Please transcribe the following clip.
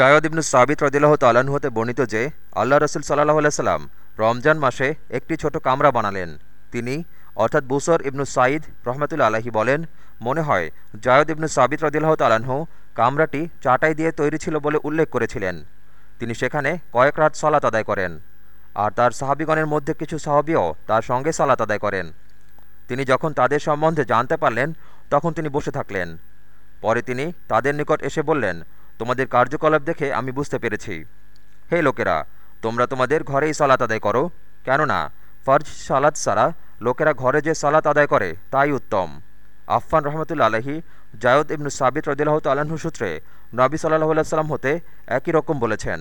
জায়দ ইবনু সাবিত রদিল্লাহ তাল্লাহ্ন হতে বর্ণিত যে, আল্লাহ রসুল সাল্লাহ সাল্লাম রমজান মাসে একটি ছোট কামরা বানালেন। তিনি, অর্থাৎ বুসর ইবনু সাঈদ রহমতুল্লা আলাহি বলেন, মনে হয় জায়দ ইবনু সাবিত রদিল্লাহ তাল্লাহ্ন কামরাটি চাটাই দিয়ে তৈরি ছিল বলে উল্লেখ করেছিলেন। তিনি সেখানে কয়েক রাত সালাত আদায় করেন, আর তার সাহাবিগণের মধ্যে কিছু সাহাবিও তার সঙ্গে সালাত আদায় করেন। তিনি যখন তাদের সম্বন্ধে জানতে পারলেন, তখন তিনি বসে থাকলেন। পরে তিনি তাদের নিকট এসে বললেন তোমাদের কার্যকলাপ দেখে আমি বুঝতে পেরেছি। হে লোকেরা, তোমরা তোমাদের ঘরেই সালাত আদায় করো। কেননা, ফর্জ সালাত সারা লোকেরা ঘরে যে সালাত আদায় করে, তাই উত্তম। আফফান রহমতুল্লা আলহি জায়দ ইবনু সাবিত রদিল্লাহ আল্লাহ সূত্রে নবী সাল্লাহ সাল্লাম হতে একই রকম বলেছেন।